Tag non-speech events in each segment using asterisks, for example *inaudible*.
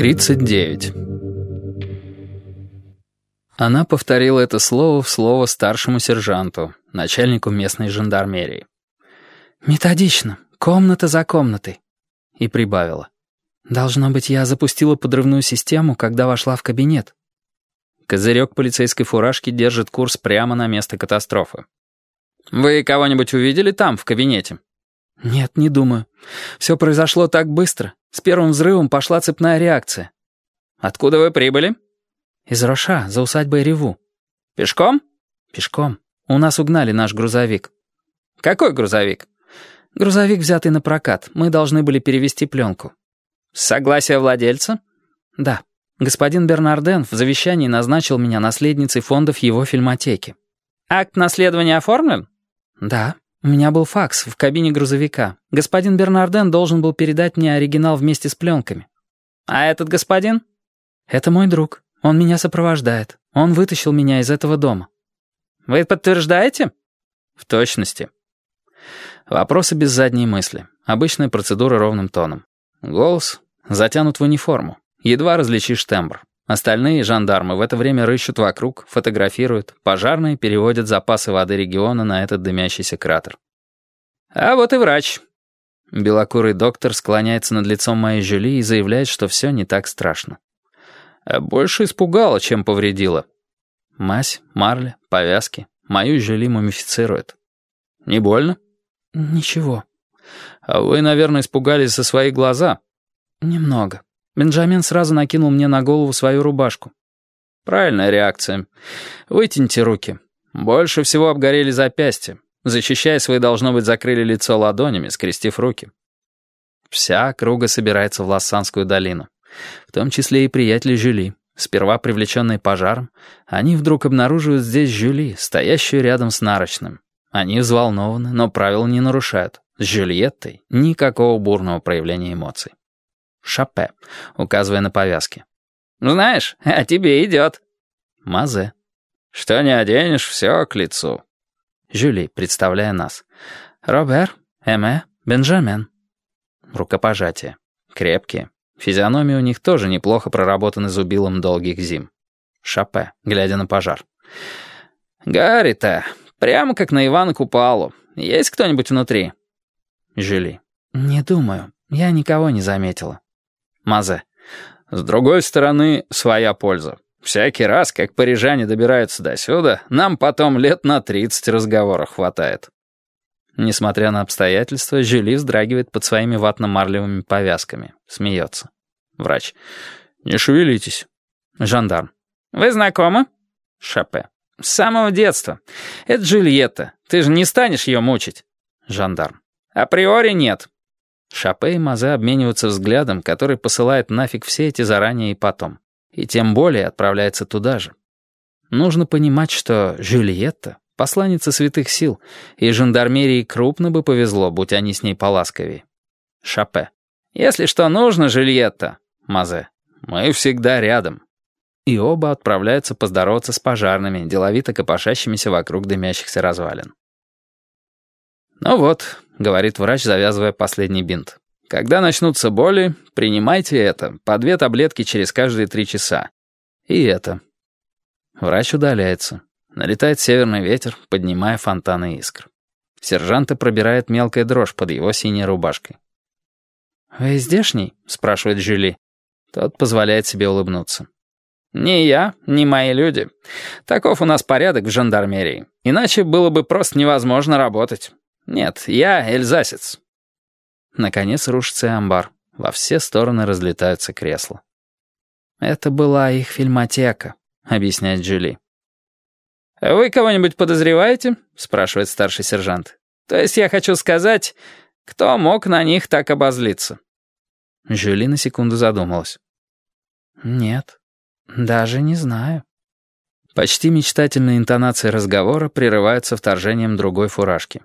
Тридцать девять. Она повторила это слово в слово старшему сержанту, начальнику местной жандармерии. «Методично, комната за комнатой», и прибавила. «Должно быть, я запустила подрывную систему, когда вошла в кабинет». Козырек полицейской фуражки держит курс прямо на место катастрофы. «Вы кого-нибудь увидели там, в кабинете?» «Нет, не думаю. Все произошло так быстро. С первым взрывом пошла цепная реакция». «Откуда вы прибыли?» «Из Роша, за усадьбой Реву». «Пешком?» «Пешком. У нас угнали наш грузовик». «Какой грузовик?» «Грузовик, взятый на прокат. Мы должны были перевести пленку». «Согласие владельца?» «Да. Господин Бернарден в завещании назначил меня наследницей фондов его фильмотеки». «Акт наследования оформлен?» «Да. У меня был факс в кабине грузовика. Господин Бернарден должен был передать мне оригинал вместе с пленками». «А этот господин?» «Это мой друг. Он меня сопровождает. Он вытащил меня из этого дома». «Вы подтверждаете?» «В точности». Вопросы без задней мысли. Обычная процедура ровным тоном. Голос затянут в униформу. Едва различишь тембр. Остальные жандармы в это время рыщут вокруг, фотографируют, пожарные переводят запасы воды региона на этот дымящийся кратер. «А вот и врач». Белокурый доктор склоняется над лицом моей Жюли и заявляет, что все не так страшно. А больше испугало, чем повредило. Мазь, марля, повязки. Мою Жюли мумифицирует. «Не больно?» «Ничего». «А вы, наверное, испугались за свои глаза?» «Немного». Бенджамин сразу накинул мне на голову свою рубашку. «Правильная реакция. Вытяните руки. Больше всего обгорели запястья. Защищаясь, вы, должно быть, закрыли лицо ладонями, скрестив руки». Вся округа собирается в Лассанскую долину. В том числе и приятели Жюли. Сперва привлеченные пожаром, они вдруг обнаруживают здесь Жюли, стоящую рядом с нарочным. Они взволнованы, но правил не нарушают. С Жюльеттой никакого бурного проявления эмоций. Шапе, указывая на повязки. «Знаешь, *laughs* а тебе идет». Мазе. «Что не оденешь, все к лицу». Жюли, представляя нас. «Робер, Эме, Бенджамин». Рукопожатие. Крепкие. Физиономии у них тоже неплохо проработаны зубилом долгих зим. Шапе, глядя на пожар. «Гарри-то, прямо как на Ивана Купалу. Есть кто-нибудь внутри?» Жюли. «Не думаю. Я никого не заметила». Мазе. «С другой стороны, своя польза. Всякий раз, как парижане добираются до сюда, нам потом лет на тридцать разговоров хватает». Несмотря на обстоятельства, Жюли вздрагивает под своими ватно-марлевыми повязками. Смеется. Врач. «Не шевелитесь». Жандарм. «Вы знакомы?» Шапе. «С самого детства. Это Джульетта. Ты же не станешь ее мучить?» Жандарм. «Априори нет. Шапе и Мазе обмениваются взглядом, который посылает нафиг все эти заранее и потом. И тем более отправляется туда же. Нужно понимать, что Жюльетта — посланница святых сил, и жандармерии крупно бы повезло, будь они с ней поласковее. Шапе. «Если что нужно, Жюльетта», Мазе. «Мы всегда рядом». И оба отправляются поздороваться с пожарными, деловито копошащимися вокруг дымящихся развалин. «Ну вот», — говорит врач, завязывая последний бинт. «Когда начнутся боли, принимайте это, по две таблетки через каждые три часа. И это». Врач удаляется. Налетает северный ветер, поднимая фонтаны искр. Сержанта пробирает мелкая дрожь под его синей рубашкой. «Вы здешний?» — спрашивает Жюли. Тот позволяет себе улыбнуться. «Не я, не мои люди. Таков у нас порядок в жандармерии. Иначе было бы просто невозможно работать. «Нет, я эльзасец». Наконец рушится амбар. Во все стороны разлетаются кресла. «Это была их фильмотека», — объясняет Джули. «Вы кого-нибудь подозреваете?» — спрашивает старший сержант. «То есть я хочу сказать, кто мог на них так обозлиться?» Жюли на секунду задумалась. «Нет, даже не знаю». Почти мечтательные интонации разговора прерываются вторжением другой фуражки.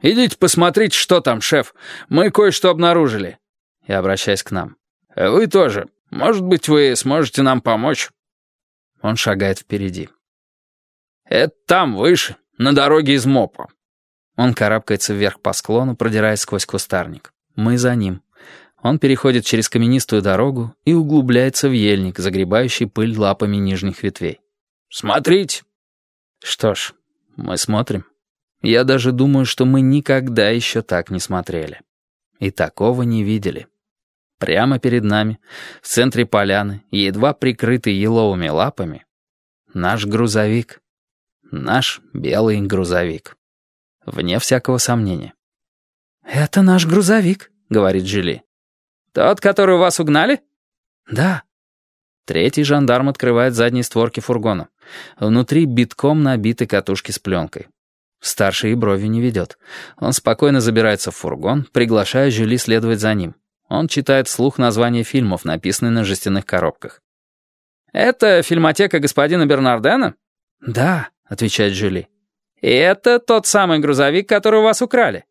«Идите посмотрите, что там, шеф. Мы кое-что обнаружили». И обращаясь к нам. «Вы тоже. Может быть, вы сможете нам помочь?» Он шагает впереди. «Это там, выше, на дороге из МОПа». Он карабкается вверх по склону, продираясь сквозь кустарник. Мы за ним. Он переходит через каменистую дорогу и углубляется в ельник, загребающий пыль лапами нижних ветвей. «Смотрите!» Что ж, мы смотрим. Я даже думаю, что мы никогда еще так не смотрели. И такого не видели. Прямо перед нами, в центре поляны, едва прикрытый еловыми лапами, наш грузовик. Наш белый грузовик. Вне всякого сомнения. «Это наш грузовик», — говорит Джилли. «Тот, который вас угнали?» «Да». Третий жандарм открывает задние створки фургона. Внутри битком набиты катушки с пленкой. Старший и брови не ведет. Он спокойно забирается в фургон, приглашая Жюли следовать за ним. Он читает вслух названия фильмов, написанные на жестяных коробках. «Это фильмотека господина Бернардена?» «Да», — отвечает Жюли. «И это тот самый грузовик, который у вас украли?»